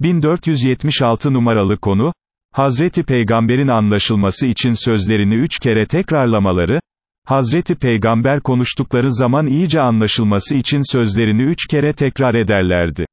1476 numaralı konu, Hazreti Peygamber'in anlaşılması için sözlerini üç kere tekrarlamaları, Hazreti Peygamber konuştukları zaman iyice anlaşılması için sözlerini üç kere tekrar ederlerdi.